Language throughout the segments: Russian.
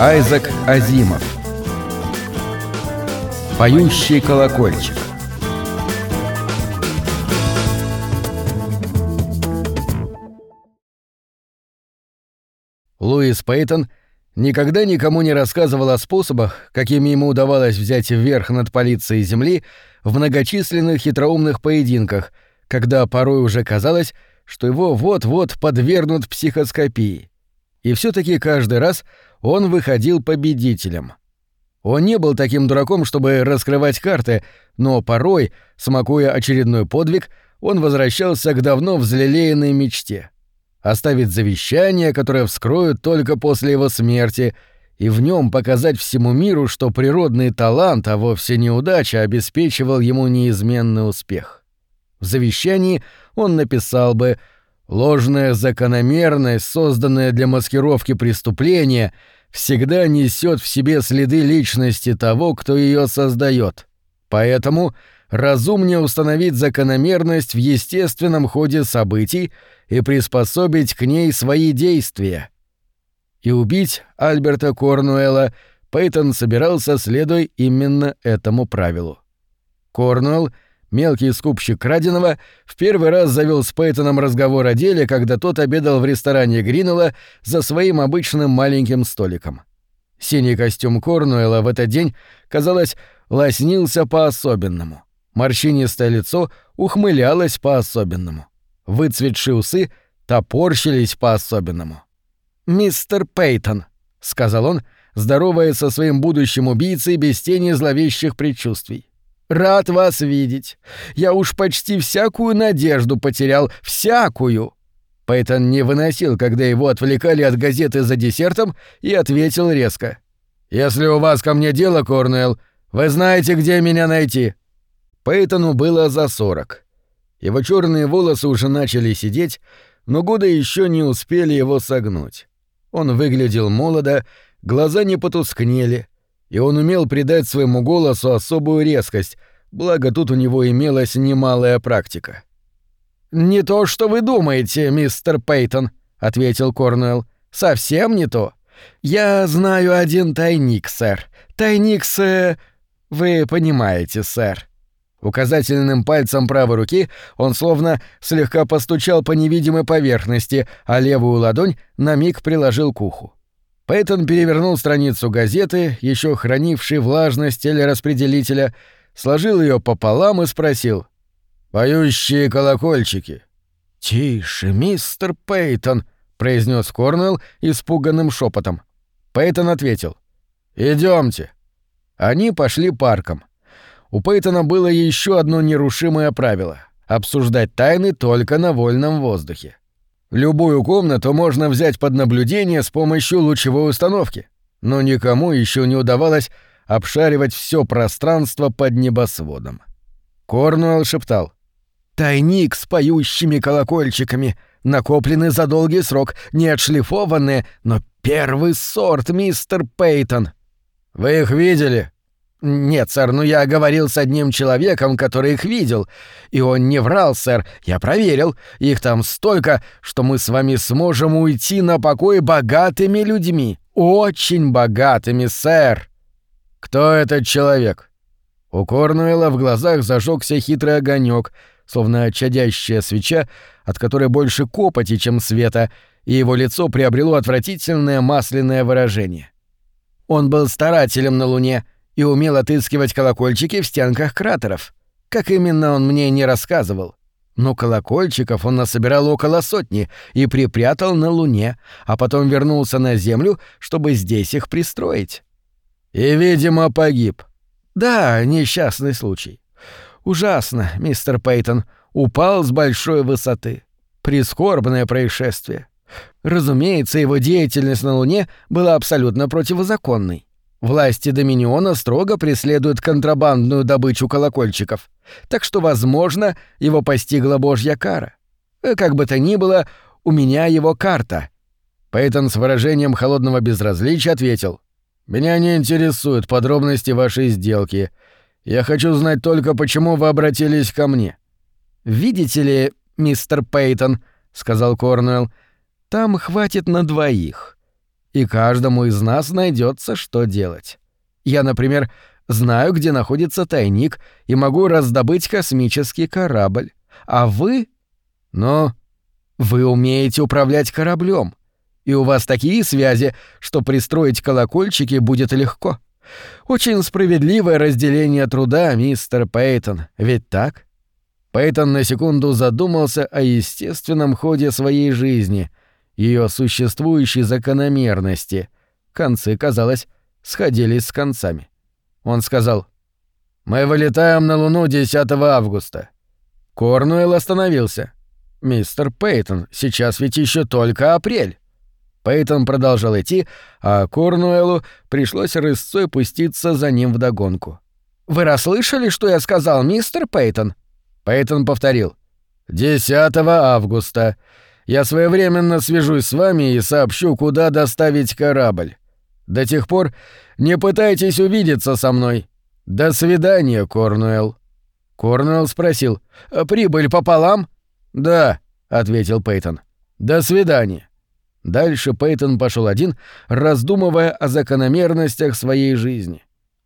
Айзек Азимов Поющий колокольчик Луис Пейтон никогда никому не рассказывал о способах, какими ему удавалось взять вверх над полицией Земли в многочисленных хитроумных поединках, когда порой уже казалось, что его вот-вот подвергнут психоскопии. И все таки каждый раз он выходил победителем. Он не был таким дураком, чтобы раскрывать карты, но порой, смакуя очередной подвиг, он возвращался к давно взлелеянной мечте — оставить завещание, которое вскроют только после его смерти, и в нем показать всему миру, что природный талант, а вовсе не удача, обеспечивал ему неизменный успех. В завещании он написал бы Ложная закономерность, созданная для маскировки преступления, всегда несет в себе следы личности того, кто ее создает. Поэтому разумнее установить закономерность в естественном ходе событий и приспособить к ней свои действия. И убить Альберта Корнуэлла Пейтон собирался, следуя именно этому правилу. Корнуэлл — Мелкий скупщик краденого в первый раз завел с Пейтоном разговор о деле, когда тот обедал в ресторане Гринелла за своим обычным маленьким столиком. Синий костюм Корнуэлла в этот день, казалось, лоснился по-особенному. Морщинистое лицо ухмылялось по-особенному. Выцветшие усы топорщились по-особенному. «Мистер Пейтон», — сказал он, здороваясь со своим будущим убийцей без тени зловещих предчувствий. Рад вас видеть. Я уж почти всякую надежду потерял, всякую. Пейтон не выносил, когда его отвлекали от газеты за десертом, и ответил резко. «Если у вас ко мне дело, Корнуэлл, вы знаете, где меня найти». Пейтону было за сорок. Его черные волосы уже начали сидеть, но годы еще не успели его согнуть. Он выглядел молодо, глаза не потускнели — и он умел придать своему голосу особую резкость, благо тут у него имелась немалая практика. «Не то, что вы думаете, мистер Пейтон», — ответил Корнуэлл. «Совсем не то. Я знаю один тайник, сэр. Тайник с... Э, вы понимаете, сэр». Указательным пальцем правой руки он словно слегка постучал по невидимой поверхности, а левую ладонь на миг приложил к уху. Пейтон перевернул страницу газеты, еще хранившей влажность телераспределителя, сложил ее пополам и спросил. «Поющие колокольчики». «Тише, мистер Пейтон», — произнес Корнелл испуганным шепотом. Пейтон ответил. Идемте. Они пошли парком. У Пейтона было еще одно нерушимое правило — обсуждать тайны только на вольном воздухе. Любую комнату можно взять под наблюдение с помощью лучевой установки, но никому еще не удавалось обшаривать все пространство под небосводом. Корнуэлл шептал. «Тайник с поющими колокольчиками, накопленный за долгий срок, не отшлифованные, но первый сорт, мистер Пейтон». «Вы их видели?» «Нет, сэр, но я говорил с одним человеком, который их видел. И он не врал, сэр. Я проверил. Их там столько, что мы с вами сможем уйти на покой богатыми людьми. Очень богатыми, сэр». «Кто этот человек?» У Корнуэлла в глазах зажегся хитрый огонек, словно чадящая свеча, от которой больше копоти, чем света, и его лицо приобрело отвратительное масляное выражение. «Он был старателем на Луне», и умел отыскивать колокольчики в стенках кратеров. Как именно он мне не рассказывал. Но колокольчиков он насобирал около сотни и припрятал на Луне, а потом вернулся на Землю, чтобы здесь их пристроить. И, видимо, погиб. Да, несчастный случай. Ужасно, мистер Пейтон. Упал с большой высоты. Прискорбное происшествие. Разумеется, его деятельность на Луне была абсолютно противозаконной. Власти Доминиона строго преследуют контрабандную добычу колокольчиков, так что, возможно, его постигла божья кара. Э, как бы то ни было, у меня его карта». Пейтон с выражением холодного безразличия ответил. «Меня не интересуют подробности вашей сделки. Я хочу знать только, почему вы обратились ко мне». «Видите ли, мистер Пейтон», — сказал Корнуэлл, — «там хватит на двоих. И каждому из нас найдется, что делать. Я, например, знаю, где находится тайник и могу раздобыть космический корабль. А вы... Но вы умеете управлять кораблем, и у вас такие связи, что пристроить колокольчики будет легко. Очень справедливое разделение труда, мистер Пейтон, ведь так? Пейтон на секунду задумался о естественном ходе своей жизни, ее существующей закономерности. Концы, казалось, сходились с концами. Он сказал, «Мы вылетаем на Луну 10 августа». Корнуэлл остановился. «Мистер Пейтон, сейчас ведь еще только апрель». Пейтон продолжал идти, а Корнуэллу пришлось рысцой пуститься за ним вдогонку. «Вы расслышали, что я сказал, мистер Пейтон?» Пейтон повторил. «10 августа. Я своевременно свяжусь с вами и сообщу, куда доставить корабль. До тех пор не пытайтесь увидеться со мной. До свидания, Корнуэлл». Корнуэлл спросил. «Прибыль пополам?» «Да», — ответил Пейтон. «До свидания». Дальше Пейтон пошел один, раздумывая о закономерностях своей жизни.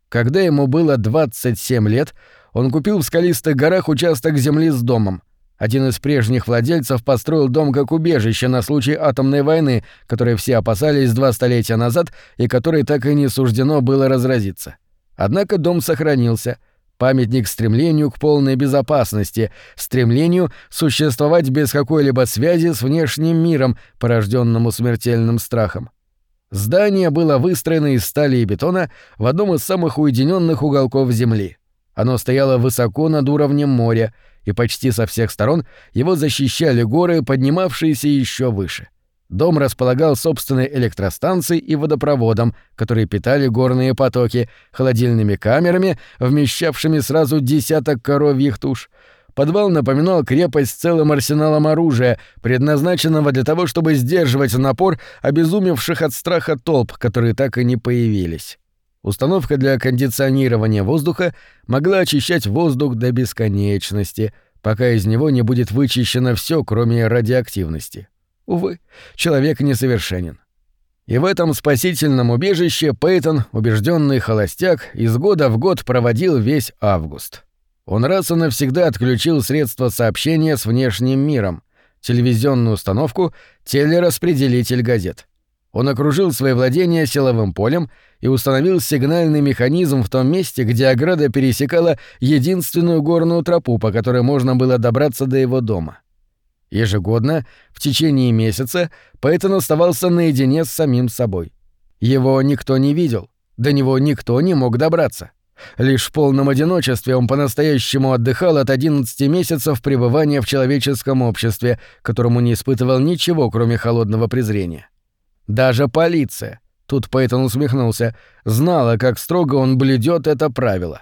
Когда ему было 27 лет, он купил в скалистых горах участок земли с домом. Один из прежних владельцев построил дом как убежище на случай атомной войны, которой все опасались два столетия назад и которой так и не суждено было разразиться. Однако дом сохранился — Памятник стремлению к полной безопасности, стремлению существовать без какой-либо связи с внешним миром, порожденному смертельным страхом. Здание было выстроено из стали и бетона в одном из самых уединенных уголков Земли. Оно стояло высоко над уровнем моря, и почти со всех сторон его защищали горы, поднимавшиеся еще выше. Дом располагал собственной электростанцией и водопроводом, которые питали горные потоки, холодильными камерами, вмещавшими сразу десяток коровьих туш. Подвал напоминал крепость с целым арсеналом оружия, предназначенного для того, чтобы сдерживать напор обезумевших от страха толп, которые так и не появились. Установка для кондиционирования воздуха могла очищать воздух до бесконечности, пока из него не будет вычищено все, кроме радиоактивности. Увы, человек несовершенен. И в этом спасительном убежище Пейтон, убежденный холостяк, из года в год проводил весь август. Он раз и навсегда отключил средства сообщения с внешним миром, телевизионную установку, телераспределитель газет. Он окружил свои владения силовым полем и установил сигнальный механизм в том месте, где ограда пересекала единственную горную тропу, по которой можно было добраться до его дома. Ежегодно, в течение месяца, Пейтон оставался наедине с самим собой. Его никто не видел, до него никто не мог добраться. Лишь в полном одиночестве он по-настоящему отдыхал от 11 месяцев пребывания в человеческом обществе, которому не испытывал ничего, кроме холодного презрения. Даже полиция, тут Пейтон усмехнулся, знала, как строго он блюдет это правило.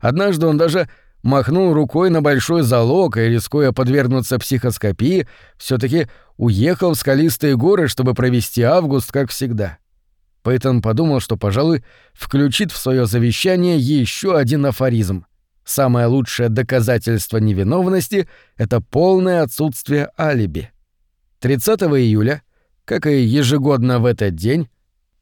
Однажды он даже махнул рукой на большой залог и, рискуя подвергнуться психоскопии, все таки уехал в скалистые горы, чтобы провести август, как всегда. Пейтон подумал, что, пожалуй, включит в свое завещание еще один афоризм. Самое лучшее доказательство невиновности — это полное отсутствие алиби. 30 июля, как и ежегодно в этот день,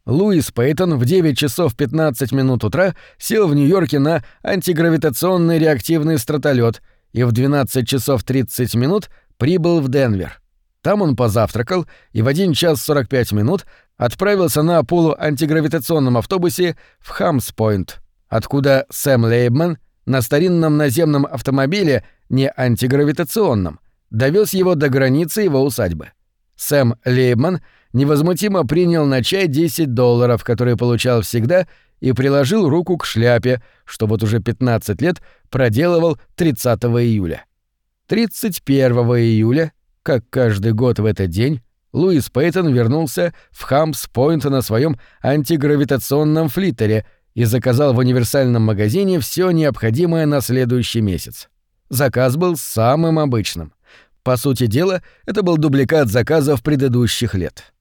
Луис Пейтон в 9 часов 15 минут утра сел в Нью-Йорке на антигравитационный реактивный стратолет и в 12 часов 30 минут прибыл в Денвер. Там он позавтракал и в 1 час 45 минут отправился на полуантигравитационном автобусе в Хамспойнт, откуда Сэм Лейбман на старинном наземном автомобиле, не антигравитационном, довез его до границы его усадьбы. Сэм Лейбман — невозмутимо принял на чай 10 долларов, которые получал всегда, и приложил руку к шляпе, что вот уже 15 лет проделывал 30 июля. 31 июля, как каждый год в этот день, Луис Пейтон вернулся в Хамс-Пойнт на своем антигравитационном флиттере и заказал в универсальном магазине все необходимое на следующий месяц. Заказ был самым обычным. По сути дела, это был дубликат заказов предыдущих лет.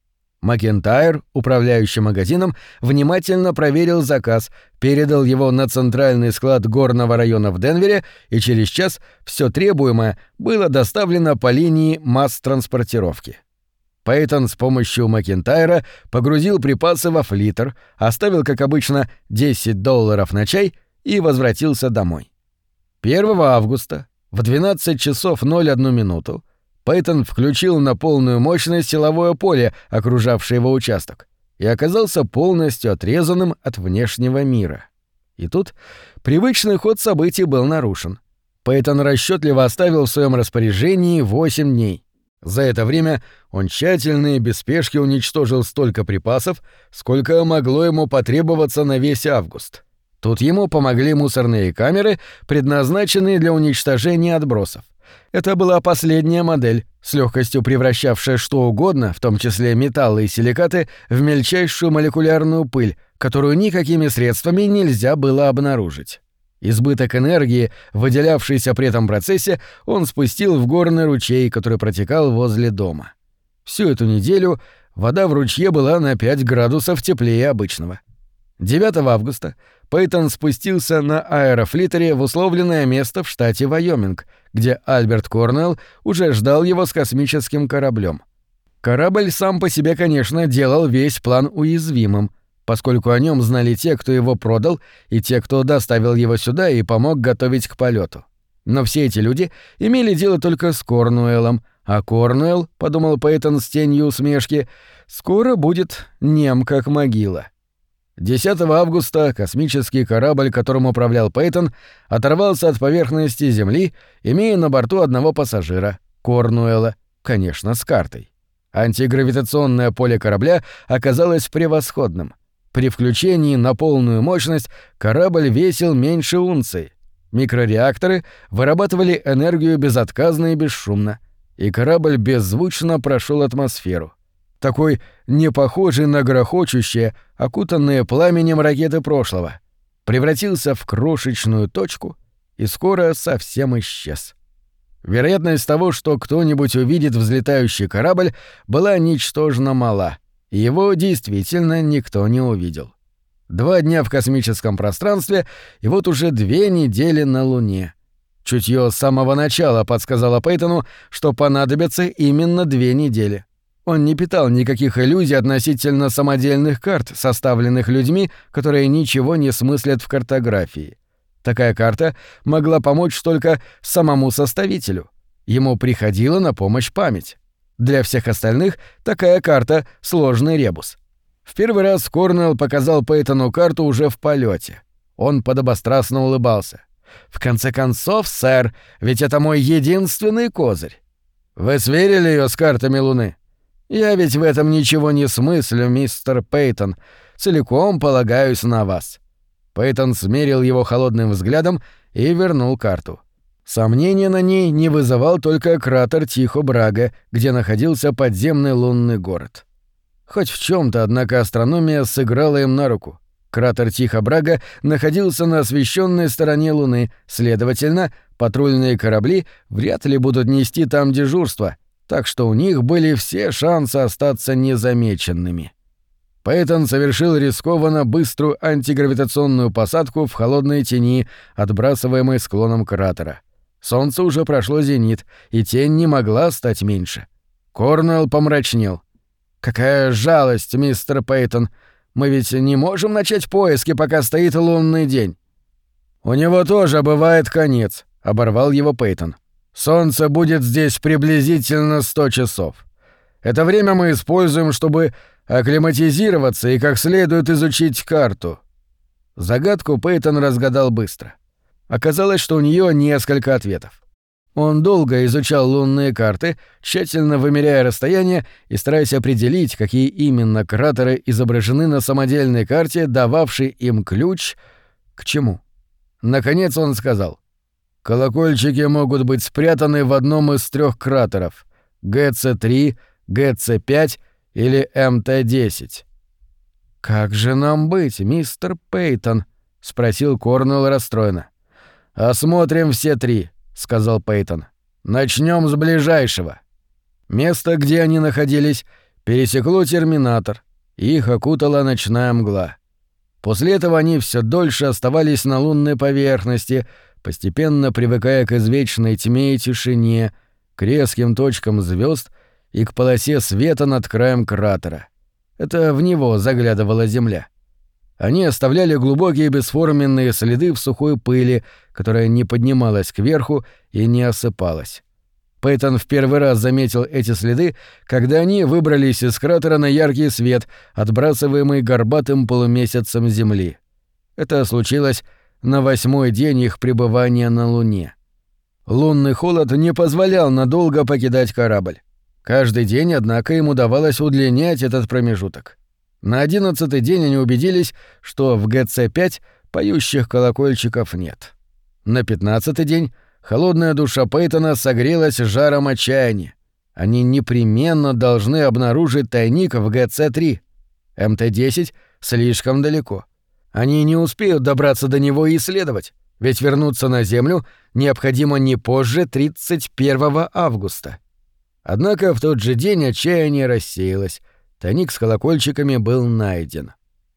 Макентайр, управляющий магазином, внимательно проверил заказ, передал его на центральный склад горного района в Денвере, и через час все требуемое было доставлено по линии масс-транспортировки. Пейтон с помощью Макентайра погрузил припасы во флитер, оставил, как обычно, 10 долларов на чай и возвратился домой. 1 августа в 12 часов 01 минуту Пейтон включил на полную мощность силовое поле, окружавшее его участок, и оказался полностью отрезанным от внешнего мира. И тут привычный ход событий был нарушен. Пейтон расчетливо оставил в своем распоряжении 8 дней. За это время он тщательно и без спешки уничтожил столько припасов, сколько могло ему потребоваться на весь август. Тут ему помогли мусорные камеры, предназначенные для уничтожения отбросов. Это была последняя модель, с легкостью превращавшая что угодно, в том числе металлы и силикаты, в мельчайшую молекулярную пыль, которую никакими средствами нельзя было обнаружить. Избыток энергии, выделявшийся при этом процессе, он спустил в горный ручей, который протекал возле дома. Всю эту неделю вода в ручье была на 5 градусов теплее обычного. 9 августа Пейтон спустился на аэрофлитере в условленное место в штате Вайоминг, где Альберт Корнелл уже ждал его с космическим кораблем. Корабль сам по себе, конечно, делал весь план уязвимым, поскольку о нем знали те, кто его продал, и те, кто доставил его сюда и помог готовить к полету. Но все эти люди имели дело только с Корнуэллом, а Корнуэлл, — подумал Пейтон с тенью усмешки, — скоро будет нем как могила. 10 августа космический корабль, которым управлял Пейтон, оторвался от поверхности Земли, имея на борту одного пассажира — Корнуэлла, конечно, с картой. Антигравитационное поле корабля оказалось превосходным. При включении на полную мощность корабль весил меньше унции. Микрореакторы вырабатывали энергию безотказно и бесшумно, и корабль беззвучно прошел атмосферу. Такой не похожий на грохочущие, окутанные пламенем ракеты прошлого. Превратился в крошечную точку и скоро совсем исчез. Вероятность того, что кто-нибудь увидит взлетающий корабль, была ничтожно мала — его действительно никто не увидел. Два дня в космическом пространстве, и вот уже две недели на Луне. Чутье с самого начала подсказало Пейтону, что понадобятся именно две недели. Он не питал никаких иллюзий относительно самодельных карт, составленных людьми, которые ничего не смыслят в картографии. Такая карта могла помочь только самому составителю. Ему приходила на помощь память. Для всех остальных такая карта — сложный ребус. В первый раз Корнелл показал Пейтону карту уже в полете. Он подобострастно улыбался. «В конце концов, сэр, ведь это мой единственный козырь. Вы сверили ее с картами Луны? Я ведь в этом ничего не смыслю, мистер Пейтон. Целиком полагаюсь на вас». Пейтон смерил его холодным взглядом и вернул карту. Сомнения на ней не вызывал только кратер Тихо-Брага, где находился подземный лунный город. Хоть в чем то однако, астрономия сыграла им на руку. Кратер Тихо-Брага находился на освещенной стороне Луны, следовательно, патрульные корабли вряд ли будут нести там дежурство, так что у них были все шансы остаться незамеченными. Пейтон совершил рискованно быструю антигравитационную посадку в холодной тени, отбрасываемой склоном кратера. Солнце уже прошло зенит, и тень не могла стать меньше. Корнелл помрачнел. «Какая жалость, мистер Пейтон. Мы ведь не можем начать поиски, пока стоит лунный день». «У него тоже бывает конец», — оборвал его Пейтон. «Солнце будет здесь приблизительно сто часов. Это время мы используем, чтобы акклиматизироваться и как следует изучить карту». Загадку Пейтон разгадал быстро. Оказалось, что у нее несколько ответов. Он долго изучал лунные карты, тщательно вымеряя расстояние и стараясь определить, какие именно кратеры изображены на самодельной карте, дававшей им ключ к чему. Наконец он сказал. «Колокольчики могут быть спрятаны в одном из трех кратеров — ГЦ-3, ГЦ-5 или МТ-10». «Как же нам быть, мистер Пейтон?» — спросил Корнелл расстроенно. «Осмотрим все три», — сказал Пейтон. «Начнем с ближайшего». Место, где они находились, пересекло терминатор, их окутала ночная мгла. После этого они все дольше оставались на лунной поверхности, постепенно привыкая к извечной тьме и тишине, к резким точкам звезд и к полосе света над краем кратера. Это в него заглядывала земля. Они оставляли глубокие бесформенные следы в сухой пыли, которая не поднималась кверху и не осыпалась. Пейтон в первый раз заметил эти следы, когда они выбрались из кратера на яркий свет, отбрасываемый горбатым полумесяцем Земли. Это случилось на восьмой день их пребывания на Луне. Лунный холод не позволял надолго покидать корабль. Каждый день, однако, им удавалось удлинять этот промежуток. На одиннадцатый день они убедились, что в ГЦ-5 поющих колокольчиков нет. На пятнадцатый день холодная душа Пейтона согрелась жаром отчаяния. Они непременно должны обнаружить тайник в ГЦ-3. МТ-10 слишком далеко. Они не успеют добраться до него и исследовать, ведь вернуться на Землю необходимо не позже 31 августа. Однако в тот же день отчаяние рассеялось, тайник с колокольчиками был найден.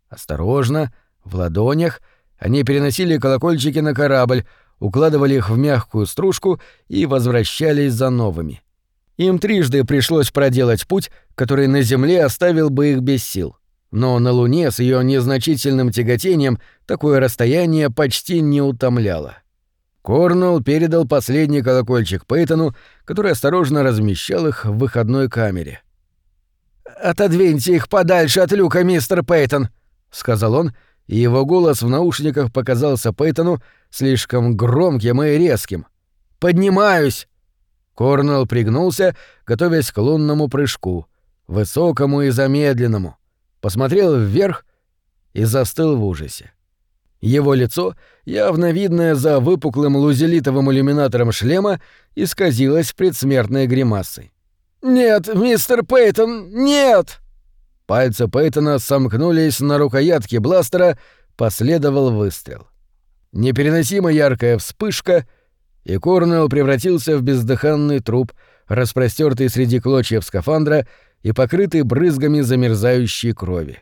Осторожно, в ладонях, они переносили колокольчики на корабль, укладывали их в мягкую стружку и возвращались за новыми. Им трижды пришлось проделать путь, который на Земле оставил бы их без сил. Но на Луне с ее незначительным тяготением такое расстояние почти не утомляло. Корнелл передал последний колокольчик Пейтону, который осторожно размещал их в выходной камере. «Отодвиньте их подальше от люка, мистер Пейтон», — сказал он, и его голос в наушниках показался Пейтону слишком громким и резким. «Поднимаюсь!» Корнелл пригнулся, готовясь к лунному прыжку, высокому и замедленному посмотрел вверх и застыл в ужасе. Его лицо, явно видное за выпуклым лузелитовым иллюминатором шлема, исказилось предсмертной гримасой. «Нет, мистер Пейтон, нет!» Пальцы Пейтона сомкнулись на рукоятке бластера, последовал выстрел. Непереносимо яркая вспышка, и Корнелл превратился в бездыханный труп, распростертый среди клочьев скафандра и покрытый брызгами замерзающей крови.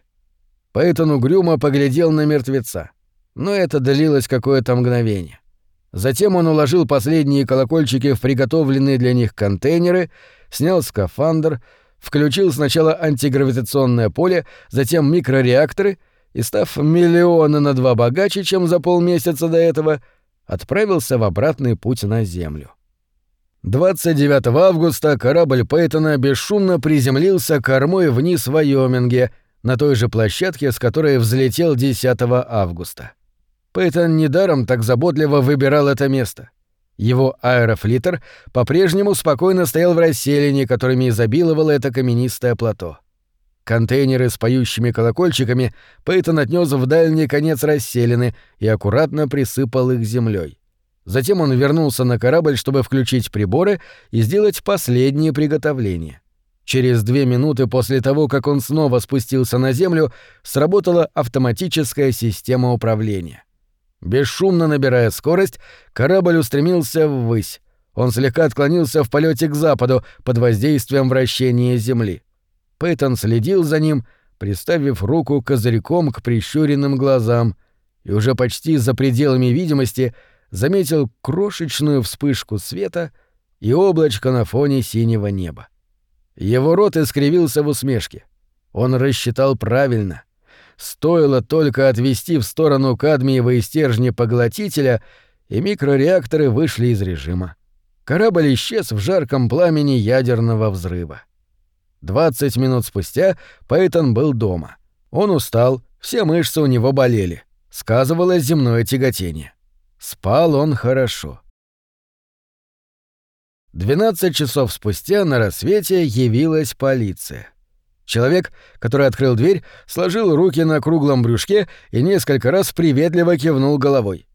Пейтон угрюмо поглядел на мертвеца, но это длилось какое-то мгновение. Затем он уложил последние колокольчики в приготовленные для них контейнеры, снял скафандр, включил сначала антигравитационное поле, затем микрореакторы и, став миллионы на два богаче, чем за полмесяца до этого, отправился в обратный путь на Землю. 29 августа корабль Пейтона бесшумно приземлился кормой вниз в Вайоминге, на той же площадке, с которой взлетел 10 августа. Пейтон недаром так заботливо выбирал это место. Его аэрофлитер по-прежнему спокойно стоял в расселине, которыми изобиловало это каменистое плато. Контейнеры с поющими колокольчиками Пейтон отнес в дальний конец расселины и аккуратно присыпал их землей. Затем он вернулся на корабль, чтобы включить приборы и сделать последние приготовления. Через две минуты после того, как он снова спустился на землю, сработала автоматическая система управления. Бесшумно набирая скорость, корабль устремился ввысь. Он слегка отклонился в полете к западу под воздействием вращения Земли. Пейтон следил за ним, приставив руку козырьком к прищуренным глазам, и уже почти за пределами видимости — заметил крошечную вспышку света и облачко на фоне синего неба. Его рот искривился в усмешке. Он рассчитал правильно. Стоило только отвести в сторону кадмиевые стержни поглотителя, и микрореакторы вышли из режима. Корабль исчез в жарком пламени ядерного взрыва. 20 минут спустя Пейтон был дома. Он устал, все мышцы у него болели. Сказывалось земное тяготение. Спал он хорошо. 12 часов спустя на рассвете явилась полиция. Человек, который открыл дверь, сложил руки на круглом брюшке и несколько раз приветливо кивнул головой.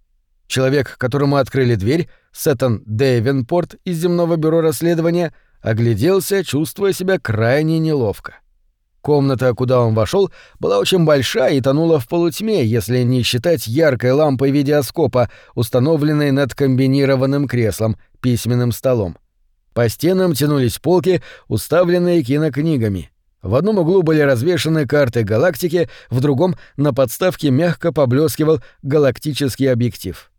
Человек, которому открыли дверь, Сеттон Дэйвенпорт из земного бюро расследования, огляделся, чувствуя себя крайне неловко. Комната, куда он вошел, была очень большая и тонула в полутьме, если не считать яркой лампой видеоскопа, установленной над комбинированным креслом, письменным столом. По стенам тянулись полки, уставленные кинокнигами. В одном углу были развешаны карты галактики, в другом на подставке мягко поблескивал галактический объектив.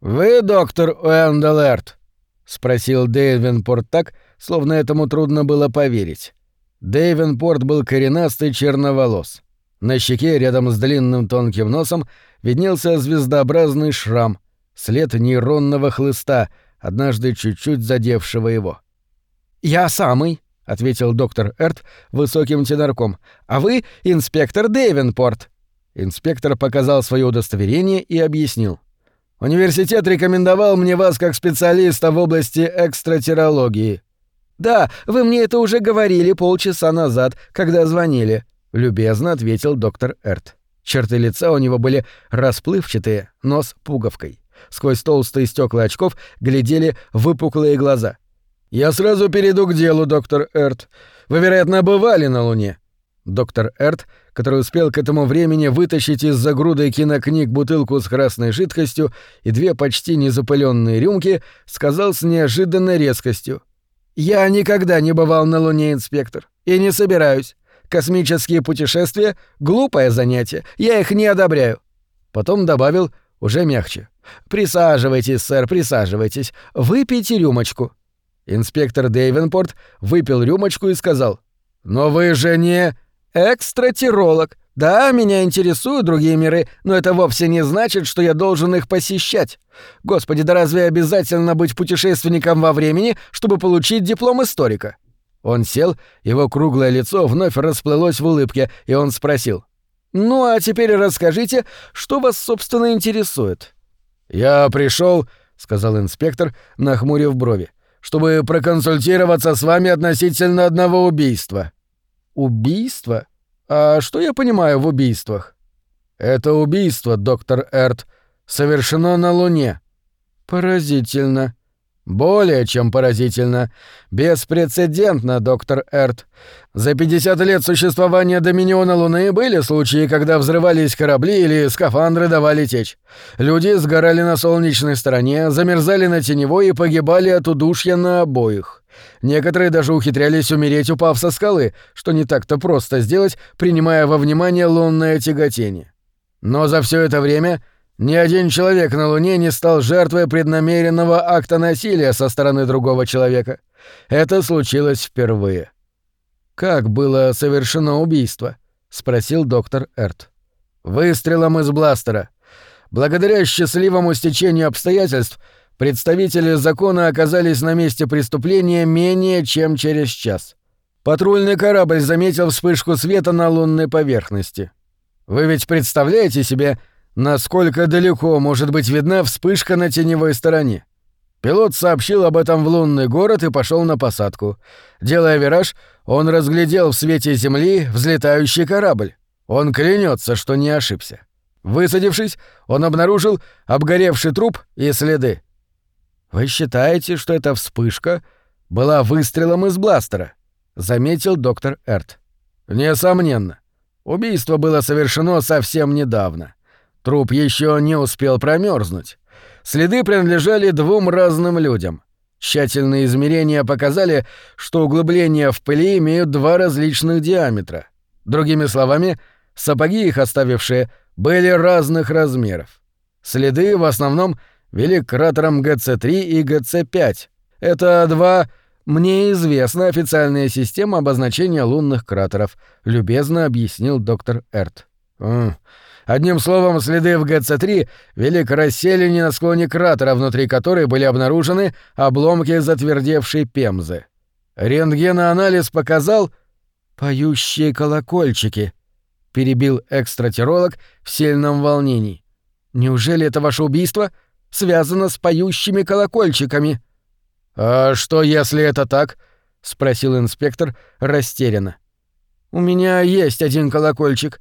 «Вы доктор Уэнделерт?» — спросил Дэйвенпорт так, словно этому трудно было поверить. Дэйвенпорт был коренастый черноволос. На щеке рядом с длинным тонким носом виднелся звездообразный шрам, след нейронного хлыста, однажды чуть-чуть задевшего его. «Я самый», — ответил доктор Эрт высоким тенорком, — «а вы инспектор Дэйвенпорт». Инспектор показал свое удостоверение и объяснил. «Университет рекомендовал мне вас как специалиста в области экстратерологии». «Да, вы мне это уже говорили полчаса назад, когда звонили», — любезно ответил доктор Эрт. Черты лица у него были расплывчатые, нос пуговкой. Сквозь толстые стекла очков глядели выпуклые глаза. «Я сразу перейду к делу, доктор Эрт. Вы, вероятно, бывали на Луне?» Доктор Эрт, который успел к этому времени вытащить из-за груды кинокниг бутылку с красной жидкостью и две почти незапыленные рюмки, сказал с неожиданной резкостью. «Я никогда не бывал на Луне, инспектор, и не собираюсь. Космические путешествия — глупое занятие, я их не одобряю». Потом добавил уже мягче. «Присаживайтесь, сэр, присаживайтесь. Выпейте рюмочку». Инспектор Дейвенпорт выпил рюмочку и сказал. «Но вы же не...» «Экстратиролог. Да, меня интересуют другие миры, но это вовсе не значит, что я должен их посещать. Господи, да разве обязательно быть путешественником во времени, чтобы получить диплом историка?» Он сел, его круглое лицо вновь расплылось в улыбке, и он спросил. «Ну а теперь расскажите, что вас, собственно, интересует?» «Я пришел, сказал инспектор, нахмурив брови, «чтобы проконсультироваться с вами относительно одного убийства». «Убийство? А что я понимаю в убийствах?» «Это убийство, доктор Эрт, совершено на Луне». «Поразительно», более чем поразительно. Беспрецедентно, доктор Эрт. За 50 лет существования Доминиона Луны были случаи, когда взрывались корабли или скафандры давали течь. Люди сгорали на солнечной стороне, замерзали на теневой и погибали от удушья на обоих. Некоторые даже ухитрялись умереть, упав со скалы, что не так-то просто сделать, принимая во внимание лунное тяготение. Но за все это время ни один человек на Луне не стал жертвой преднамеренного акта насилия со стороны другого человека. Это случилось впервые. «Как было совершено убийство?» — спросил доктор Эрт. «Выстрелом из бластера. Благодаря счастливому стечению обстоятельств представители закона оказались на месте преступления менее чем через час. Патрульный корабль заметил вспышку света на лунной поверхности. Вы ведь представляете себе, насколько далеко может быть видна вспышка на теневой стороне. Пилот сообщил об этом в лунный город и пошел на посадку. Делая вираж, он разглядел в свете Земли взлетающий корабль. Он клянется, что не ошибся. Высадившись, он обнаружил обгоревший труп и следы. «Вы считаете, что эта вспышка была выстрелом из бластера?» — заметил доктор Эрт. «Несомненно. Убийство было совершено совсем недавно. Труп еще не успел промерзнуть. Следы принадлежали двум разным людям. Тщательные измерения показали, что углубления в пыли имеют два различных диаметра. Другими словами, сапоги, их оставившие, были разных размеров. Следы в основном вели к кратерам ГЦ-3 и ГЦ-5. Это два... Мне известна официальная система обозначения лунных кратеров, любезно объяснил доктор Эрт. Одним словом, следы в ГЦ-3 вели к расселине на склоне кратера, внутри которой были обнаружены обломки затвердевшей пемзы. Рентгеноанализ показал «поющие колокольчики», — перебил экстратеролог в сильном волнении. «Неужели это ваше убийство связано с поющими колокольчиками?» «А что, если это так?» — спросил инспектор растерянно. «У меня есть один колокольчик»,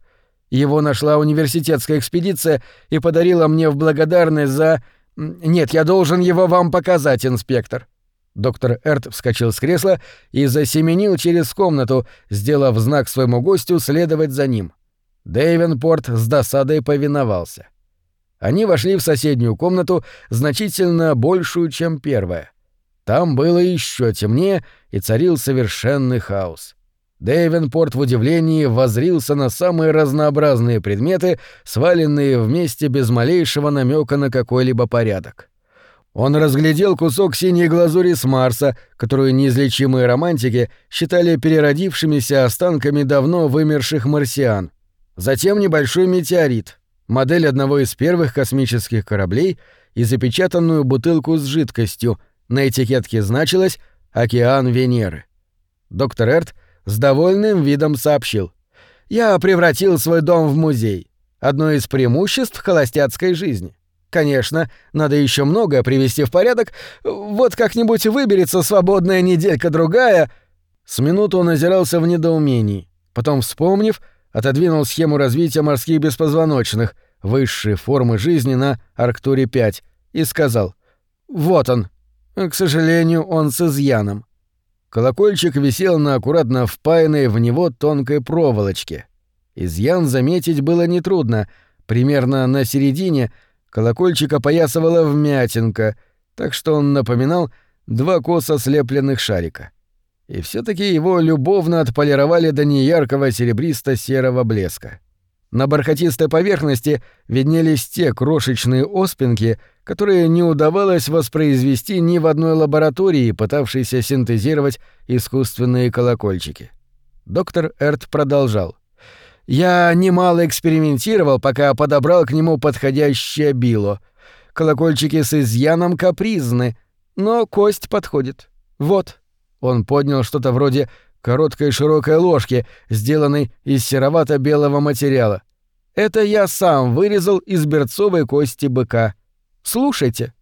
его нашла университетская экспедиция и подарила мне в благодарность за... Нет, я должен его вам показать, инспектор». Доктор Эрт вскочил с кресла и засеменил через комнату, сделав знак своему гостю следовать за ним. Дэйвенпорт с досадой повиновался. Они вошли в соседнюю комнату, значительно большую, чем первая. Там было еще темнее и царил совершенный хаос. Дэйвенпорт в удивлении возрился на самые разнообразные предметы, сваленные вместе без малейшего намека на какой-либо порядок. Он разглядел кусок синей глазури с Марса, которую неизлечимые романтики считали переродившимися останками давно вымерших марсиан. Затем небольшой метеорит, модель одного из первых космических кораблей и запечатанную бутылку с жидкостью. На этикетке значилось «Океан Венеры». Доктор Эрт с довольным видом сообщил. «Я превратил свой дом в музей. Одно из преимуществ холостяцкой жизни. Конечно, надо еще многое привести в порядок. Вот как-нибудь выберется свободная неделька-другая. С минуту он озирался в недоумении. Потом, вспомнив, отодвинул схему развития морских беспозвоночных, высшие формы жизни на Арктуре-5, и сказал «Вот он». К сожалению, он с изъяном. Колокольчик висел на аккуратно впаянной в него тонкой проволочке. Изъян заметить было нетрудно. Примерно на середине — Колокольчик опоясывала вмятинка, так что он напоминал два косо слепленных шарика. И все таки его любовно отполировали до неяркого серебристо-серого блеска. На бархатистой поверхности виднелись те крошечные оспинки, которые не удавалось воспроизвести ни в одной лаборатории, пытавшейся синтезировать искусственные колокольчики. Доктор Эрт продолжал. Я немало экспериментировал, пока подобрал к нему подходящее било. Колокольчики с изъяном капризны, но кость подходит. Вот. Он поднял что-то вроде короткой широкой ложки, сделанной из серовато-белого материала. Это я сам вырезал из берцовой кости быка. Слушайте.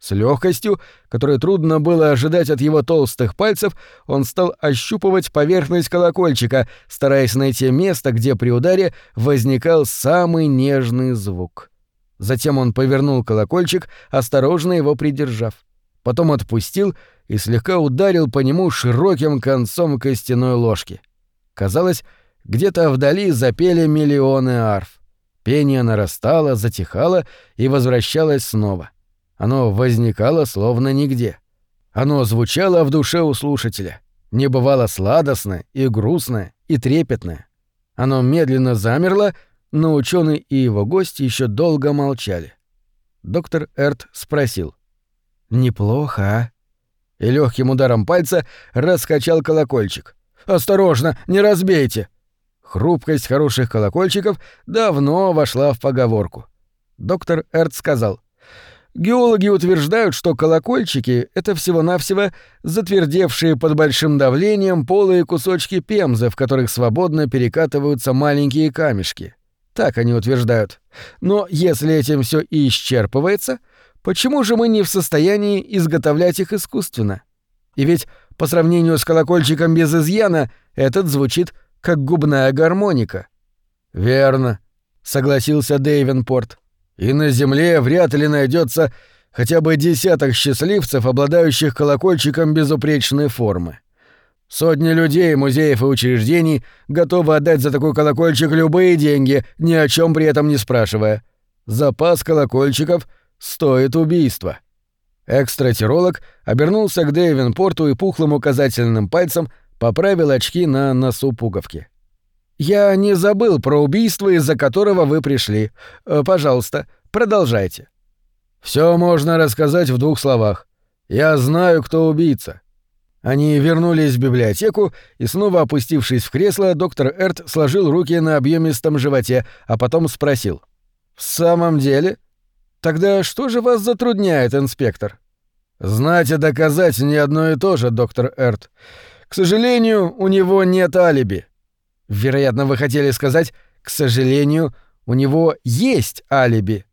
С легкостью, которой трудно было ожидать от его толстых пальцев, он стал ощупывать поверхность колокольчика, стараясь найти место, где при ударе возникал самый нежный звук. Затем он повернул колокольчик, осторожно его придержав. Потом отпустил и слегка ударил по нему широким концом костяной ложки. Казалось, где-то вдали запели миллионы арф. Пение нарастало, затихало и возвращалось снова — оно возникало словно нигде. Оно звучало в душе у слушателя. Не бывало сладостное и грустное и трепетное. Оно медленно замерло, но ученый и его гость еще долго молчали. Доктор Эрт спросил. «Неплохо, а?» И легким ударом пальца раскачал колокольчик. «Осторожно, не разбейте!» Хрупкость хороших колокольчиков давно вошла в поговорку. Доктор Эрт сказал. Геологи утверждают, что колокольчики — это всего-навсего затвердевшие под большим давлением полые кусочки пемзы, в которых свободно перекатываются маленькие камешки. Так они утверждают. Но если этим все и исчерпывается, почему же мы не в состоянии изготовлять их искусственно? И ведь по сравнению с колокольчиком без изъяна этот звучит как губная гармоника. «Верно», — согласился Дейвенпорт и на Земле вряд ли найдется хотя бы десяток счастливцев, обладающих колокольчиком безупречной формы. Сотни людей, музеев и учреждений готовы отдать за такой колокольчик любые деньги, ни о чем при этом не спрашивая. Запас колокольчиков стоит убийства. Экстратиролог обернулся к Дэйвенпорту и пухлым указательным пальцем поправил очки на носу пуговки. «Я не забыл про убийство, из-за которого вы пришли. Э, пожалуйста, продолжайте». Все можно рассказать в двух словах. Я знаю, кто убийца». Они вернулись в библиотеку, и снова опустившись в кресло, доктор Эрт сложил руки на объемистом животе, а потом спросил. «В самом деле? Тогда что же вас затрудняет, инспектор?» «Знать и доказать не одно и то же, доктор Эрт. К сожалению, у него нет алиби. Вероятно, вы хотели сказать, к сожалению, у него есть алиби.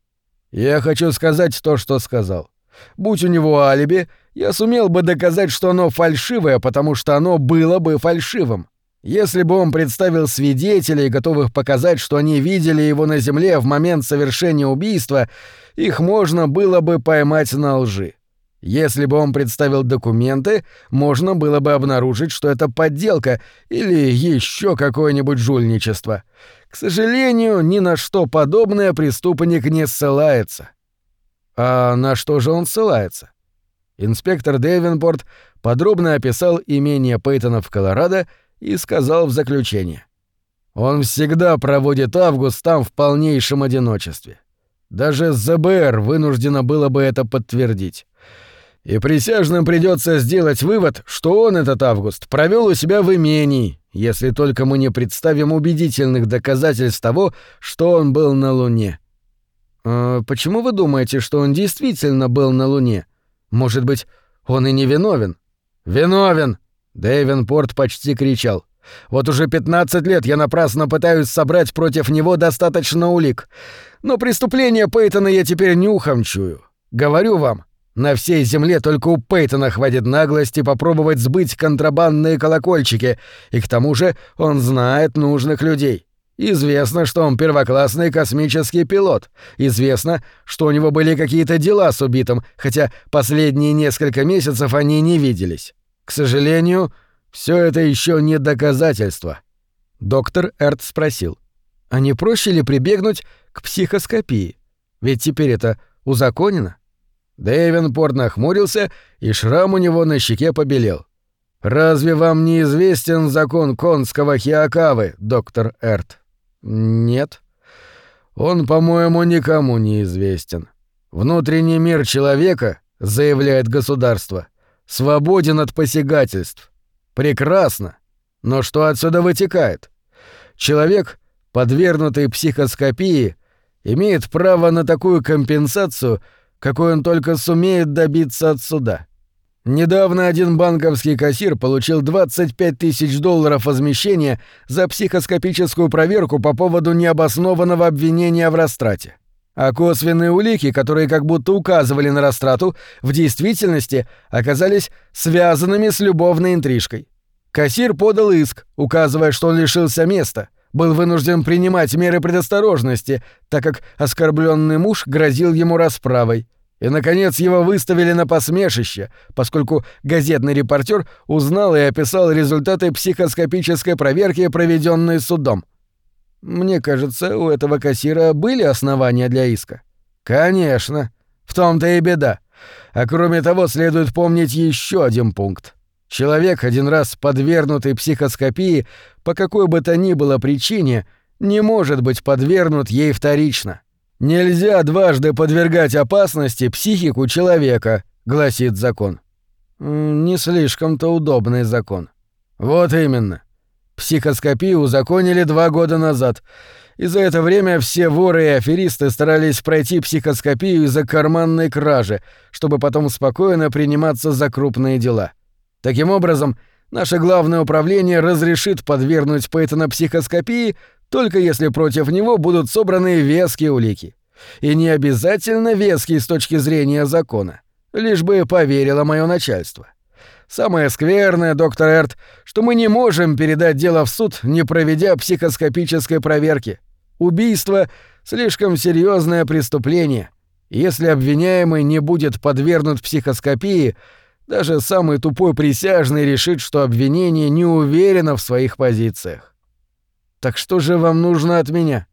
Я хочу сказать то, что сказал. Будь у него алиби, я сумел бы доказать, что оно фальшивое, потому что оно было бы фальшивым. Если бы он представил свидетелей, готовых показать, что они видели его на земле в момент совершения убийства, их можно было бы поймать на лжи. Если бы он представил документы, можно было бы обнаружить, что это подделка или еще какое-нибудь жульничество. К сожалению, ни на что подобное преступник не ссылается. А на что же он ссылается? Инспектор Дэвенпорт подробно описал имение Пейтона в Колорадо и сказал в заключение. Он всегда проводит август там в полнейшем одиночестве. Даже ЗБР вынуждено было бы это подтвердить. И присяжным придется сделать вывод, что он этот август провел у себя в имении, если только мы не представим убедительных доказательств того, что он был на Луне. «А почему вы думаете, что он действительно был на Луне? Может быть, он и не виновен?» «Виновен!» — Дэйвенпорт почти кричал. «Вот уже 15 лет я напрасно пытаюсь собрать против него достаточно улик. Но преступление Пейтона я теперь нюхом чую. Говорю вам, на всей земле только у Пейтона хватит наглости попробовать сбыть контрабандные колокольчики, и к тому же он знает нужных людей. Известно, что он первоклассный космический пилот. Известно, что у него были какие-то дела с убитым, хотя последние несколько месяцев они не виделись. К сожалению, все это еще не доказательство. Доктор Эрт спросил, а не проще ли прибегнуть к психоскопии? Ведь теперь это узаконено? Дэйвенпорт нахмурился, и шрам у него на щеке побелел. «Разве вам не известен закон конского хиакавы, доктор Эрт?» «Нет». «Он, по-моему, никому не известен. Внутренний мир человека, — заявляет государство, — свободен от посягательств. Прекрасно. Но что отсюда вытекает? Человек, подвергнутый психоскопии, имеет право на такую компенсацию — какой он только сумеет добиться от суда. Недавно один банковский кассир получил 25 тысяч долларов возмещения за психоскопическую проверку по поводу необоснованного обвинения в растрате. А косвенные улики, которые как будто указывали на растрату, в действительности оказались связанными с любовной интрижкой. Кассир подал иск, указывая, что он лишился места, был вынужден принимать меры предосторожности, так как оскорбленный муж грозил ему расправой. И, наконец, его выставили на посмешище, поскольку газетный репортер узнал и описал результаты психоскопической проверки, проведенной судом. Мне кажется, у этого кассира были основания для иска. Конечно. В том-то и беда. А кроме того, следует помнить еще один пункт. Человек, один раз подвергнутый психоскопии, по какой бы то ни было причине, не может быть подвергнут ей вторично. Нельзя дважды подвергать опасности психику человека, гласит закон. Не слишком-то удобный закон. Вот именно. Психоскопию узаконили два года назад, и за это время все воры и аферисты старались пройти психоскопию из-за карманной кражи, чтобы потом спокойно приниматься за крупные дела. Таким образом, наше главное управление разрешит подвергнуть Пейтона психоскопии только если против него будут собраны веские улики. И не обязательно веские с точки зрения закона, лишь бы поверило мое начальство. Самое скверное, доктор Эрт, что мы не можем передать дело в суд, не проведя психоскопической проверки. Убийство — слишком серьезное преступление. Если обвиняемый не будет подвергнут психоскопии, даже самый тупой присяжный решит, что обвинение не уверено в своих позициях. Так что же вам нужно от меня?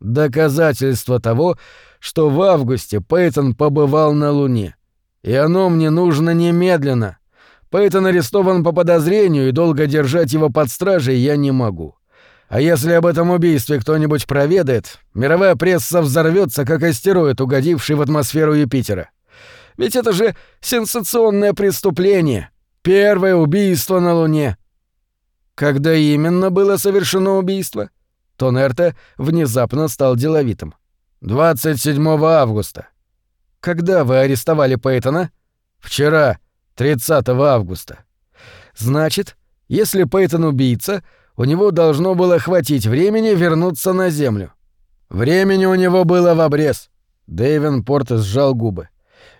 Доказательство того, что в августе Пейтон побывал на Луне. И оно мне нужно немедленно. Пейтон арестован по подозрению, и долго держать его под стражей я не могу. А если об этом убийстве кто-нибудь проведает, мировая пресса взорвется, как астероид, угодивший в атмосферу Юпитера. Ведь это же сенсационное преступление. Первое убийство на Луне. Когда именно было совершено убийство? Тонерта внезапно стал деловитым. 27 августа. Когда вы арестовали Пейтона? Вчера, 30 августа. Значит, если Пейтон убийца, у него должно было хватить времени вернуться на Землю. Времени у него было в обрез. Дэйвен Порт сжал губы.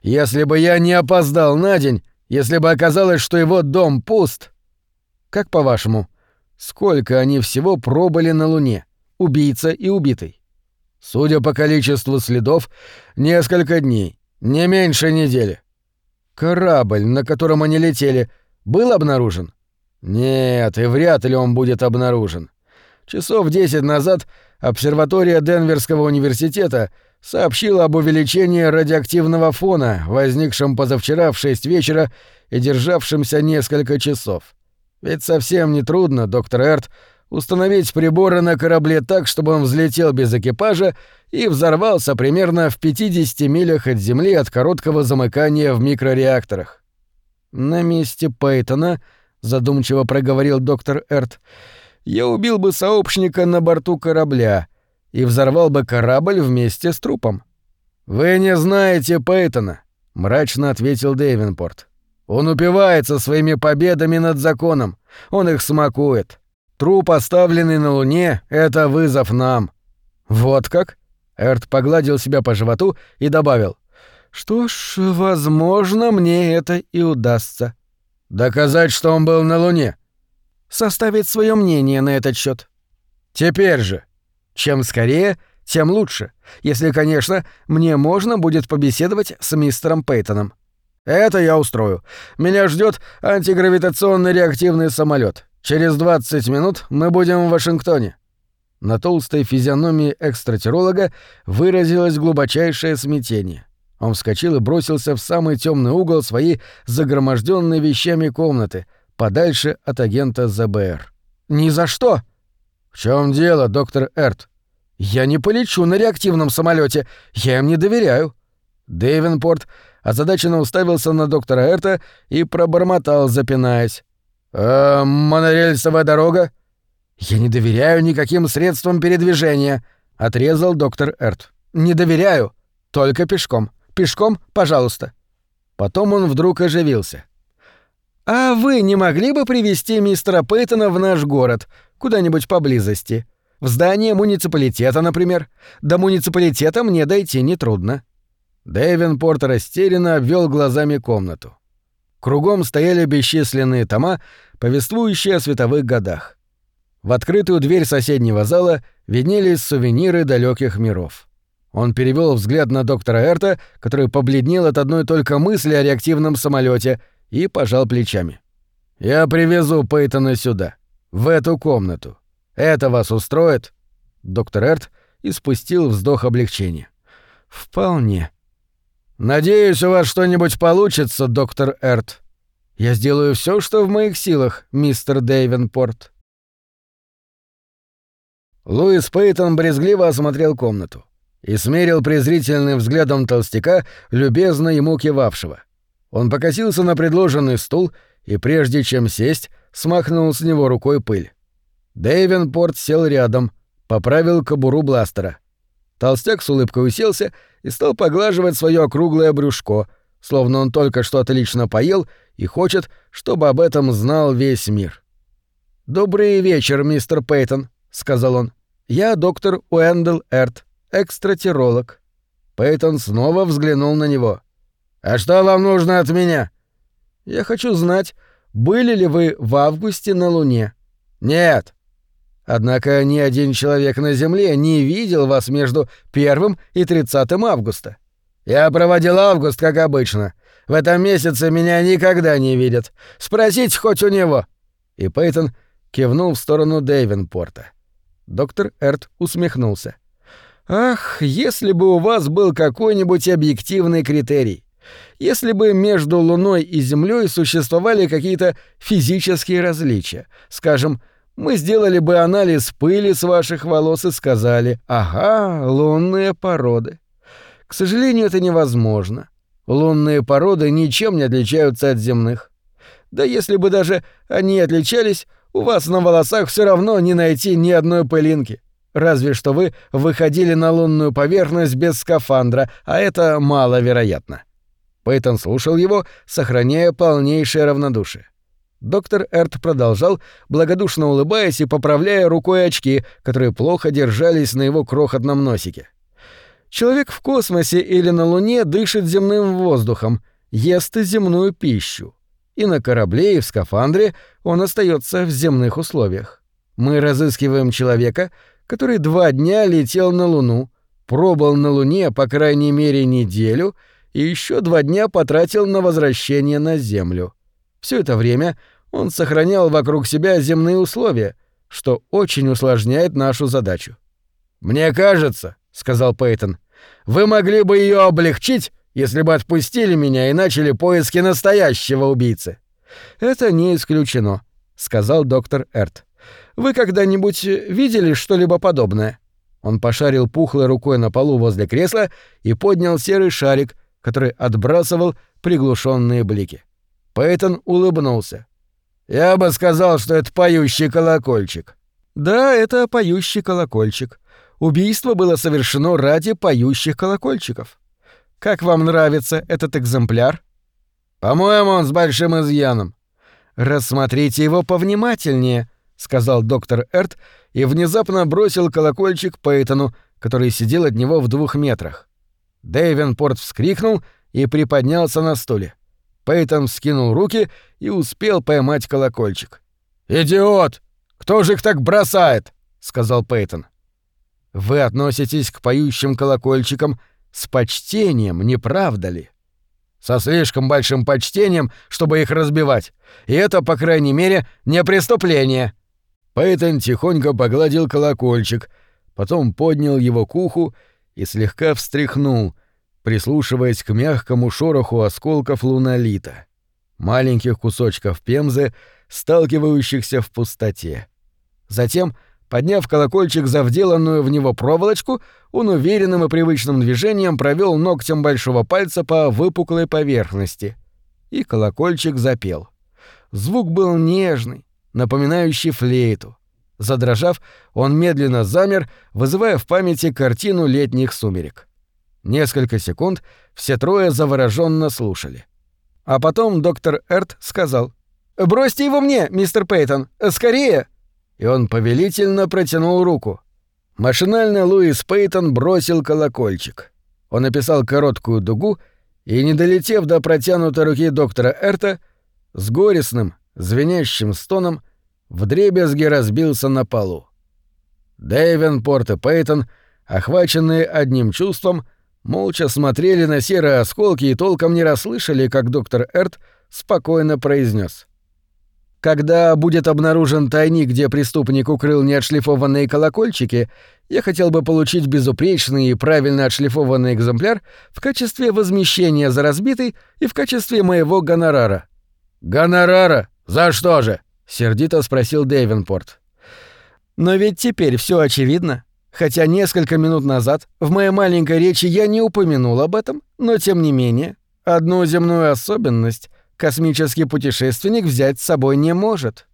Если бы я не опоздал на день, если бы оказалось, что его дом пуст. Как по-вашему, сколько они всего пробыли на Луне, убийца и убитый? Судя по количеству следов, несколько дней, не меньше недели. Корабль, на котором они летели, был обнаружен? Нет, и вряд ли он будет обнаружен. Часов десять назад обсерватория Денверского университета сообщила об увеличении радиоактивного фона, возникшем позавчера в 6 вечера и державшемся несколько часов. Ведь совсем не трудно, доктор Эрт, установить приборы на корабле так, чтобы он взлетел без экипажа и взорвался примерно в 50 милях от Земли от короткого замыкания в микрореакторах. На месте Пейтона, задумчиво проговорил доктор Эрт, я убил бы сообщника на борту корабля и взорвал бы корабль вместе с трупом. Вы не знаете Пейтона, мрачно ответил Дэйвенпорт. Он упивается своими победами над законом, он их смакует. Труп, оставленный на Луне, — это вызов нам. Вот как? Эрт погладил себя по животу и добавил. Что ж, возможно, мне это и удастся. Доказать, что он был на Луне. Составить свое мнение на этот счет. Теперь же. Чем скорее, тем лучше. Если, конечно, мне можно будет побеседовать с мистером Пейтоном. Это я устрою. Меня ждет антигравитационный реактивный самолет. Через 20 минут мы будем в Вашингтоне». На толстой физиономии экстратеролога выразилось глубочайшее смятение. Он вскочил и бросился в самый темный угол своей загроможденной вещами комнаты, подальше от агента ЗБР. «Ни за что!» «В чем дело, доктор Эрт?» «Я не полечу на реактивном самолете, я им не доверяю». Дэйвенпорт озадаченно уставился на доктора Эрта и пробормотал, запинаясь. «Э, монорельсовая дорога?» «Я не доверяю никаким средствам передвижения», — отрезал доктор Эрт. «Не доверяю. Только пешком. Пешком, пожалуйста». Потом он вдруг оживился. «А вы не могли бы привести мистера Пейтона в наш город, куда-нибудь поблизости? В здание муниципалитета, например. До муниципалитета мне дойти нетрудно». Дэвенпорт растерянно обвел глазами комнату. Кругом стояли бесчисленные тома, повествующие о световых годах. В открытую дверь соседнего зала виднелись сувениры далеких миров. Он перевел взгляд на доктора Эрта, который побледнел от одной только мысли о реактивном самолете, и пожал плечами. «Я привезу Пейтона сюда, в эту комнату. Это вас устроит?» Доктор Эрт испустил вздох облегчения. «Вполне», «Надеюсь, у вас что-нибудь получится, доктор Эрт. Я сделаю все, что в моих силах, мистер Дэйвенпорт». Луис Пейтон брезгливо осмотрел комнату и смерил презрительным взглядом толстяка, любезно ему кивавшего. Он покосился на предложенный стул и, прежде чем сесть, смахнул с него рукой пыль. Дэйвенпорт сел рядом, поправил кобуру бластера. Толстяк с улыбкой уселся и стал поглаживать свое округлое брюшко, словно он только что отлично поел и хочет, чтобы об этом знал весь мир. «Добрый вечер, мистер Пейтон», — сказал он. «Я доктор Уэндел Эрт, экстратеролог». Пейтон снова взглянул на него. «А что вам нужно от меня?» «Я хочу знать, были ли вы в августе на Луне?» «Нет», Однако ни один человек на Земле не видел вас между первым и 30 августа. Я проводил август, как обычно. В этом месяце меня никогда не видят. Спросите хоть у него». И Пейтон кивнул в сторону Дэйвенпорта. Доктор Эрт усмехнулся. «Ах, если бы у вас был какой-нибудь объективный критерий. Если бы между Луной и Землей существовали какие-то физические различия, скажем, мы сделали бы анализ пыли с ваших волос и сказали «Ага, лунные породы». К сожалению, это невозможно. Лунные породы ничем не отличаются от земных. Да если бы даже они отличались, у вас на волосах все равно не найти ни одной пылинки. Разве что вы выходили на лунную поверхность без скафандра, а это маловероятно. Пейтон слушал его, сохраняя полнейшее равнодушие. Доктор Эрт продолжал, благодушно улыбаясь и поправляя рукой очки, которые плохо держались на его крохотном носике. Человек в космосе или на Луне дышит земным воздухом, ест земную пищу. И на корабле, и в скафандре он остается в земных условиях. Мы разыскиваем человека, который два дня летел на Луну, пробыл на Луне по крайней мере неделю и еще два дня потратил на возвращение на Землю. Все это время он сохранял вокруг себя земные условия, что очень усложняет нашу задачу. «Мне кажется», — сказал Пейтон, — «вы могли бы ее облегчить, если бы отпустили меня и начали поиски настоящего убийцы». «Это не исключено», — сказал доктор Эрт. Вы когда-нибудь видели что-либо подобное?» Он пошарил пухлой рукой на полу возле кресла и поднял серый шарик, который отбрасывал приглушенные блики. Пейтон улыбнулся. «Я бы сказал, что это поющий колокольчик». «Да, это поющий колокольчик. Убийство было совершено ради поющих колокольчиков. Как вам нравится этот экземпляр?» «По-моему, он с большим изъяном». «Рассмотрите его повнимательнее», — сказал доктор Эрт и внезапно бросил колокольчик Пейтону, который сидел от него в двух метрах. Дэйвенпорт вскрикнул и приподнялся на стуле. Пейтон скинул руки и успел поймать колокольчик. «Идиот! Кто же их так бросает?» — сказал Пейтон. «Вы относитесь к поющим колокольчикам с почтением, не правда ли?» «Со слишком большим почтением, чтобы их разбивать. И это, по крайней мере, не преступление». Пейтон тихонько погладил колокольчик, потом поднял его к уху и слегка встряхнул, прислушиваясь к мягкому шороху осколков лунолита, маленьких кусочков пемзы, сталкивающихся в пустоте. Затем, подняв колокольчик за вделанную в него проволочку, он уверенным и привычным движением провел ногтем большого пальца по выпуклой поверхности. И колокольчик запел. Звук был нежный, напоминающий флейту. Задрожав, он медленно замер, вызывая в памяти картину летних сумерек. Несколько секунд все трое завороженно слушали. А потом доктор Эрт сказал «Бросьте его мне, мистер Пейтон! Скорее!» И он повелительно протянул руку. Машинально Луис Пейтон бросил колокольчик. Он написал короткую дугу и, не долетев до протянутой руки доктора Эрта, с горестным, звенящим стоном вдребезги разбился на полу. Дэйвенпорт и Пейтон, охваченные одним чувством, молча смотрели на серые осколки и толком не расслышали, как доктор Эрт спокойно произнес: «Когда будет обнаружен тайник, где преступник укрыл неотшлифованные колокольчики, я хотел бы получить безупречный и правильно отшлифованный экземпляр в качестве возмещения за разбитый и в качестве моего гонорара». «Гонорара? За что же?» — сердито спросил Дэйвенпорт. «Но ведь теперь все очевидно. Хотя несколько минут назад в моей маленькой речи я не упомянул об этом, но тем не менее, одну земную особенность космический путешественник взять с собой не может.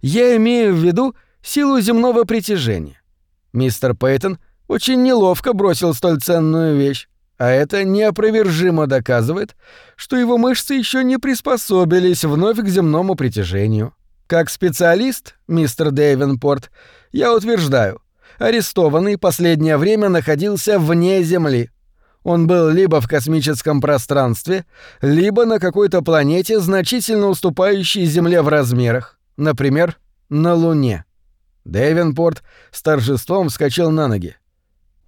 Я имею в виду силу земного притяжения. Мистер Пейтон очень неловко бросил столь ценную вещь, а это неопровержимо доказывает, что его мышцы еще не приспособились вновь к земному притяжению. Как специалист, мистер Дэйвенпорт, я утверждаю, арестованный последнее время находился вне Земли. Он был либо в космическом пространстве, либо на какой-то планете, значительно уступающей Земле в размерах, например, на Луне. Дэвенпорт с торжеством вскочил на ноги.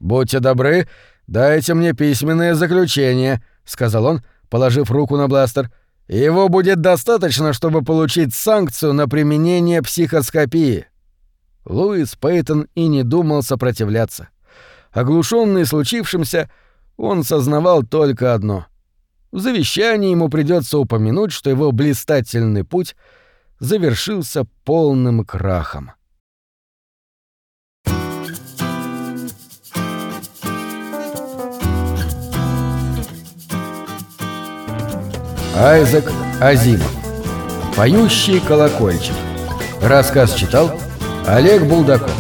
«Будьте добры, дайте мне письменное заключение», — сказал он, положив руку на бластер. «Его будет достаточно, чтобы получить санкцию на применение психоскопии». Луис Пейтон и не думал сопротивляться. Оглушенный случившимся, он сознавал только одно. В завещании ему придется упомянуть, что его блистательный путь завершился полным крахом. Айзек Азимов. Поющий колокольчик. Рассказ читал Олег Булдаков.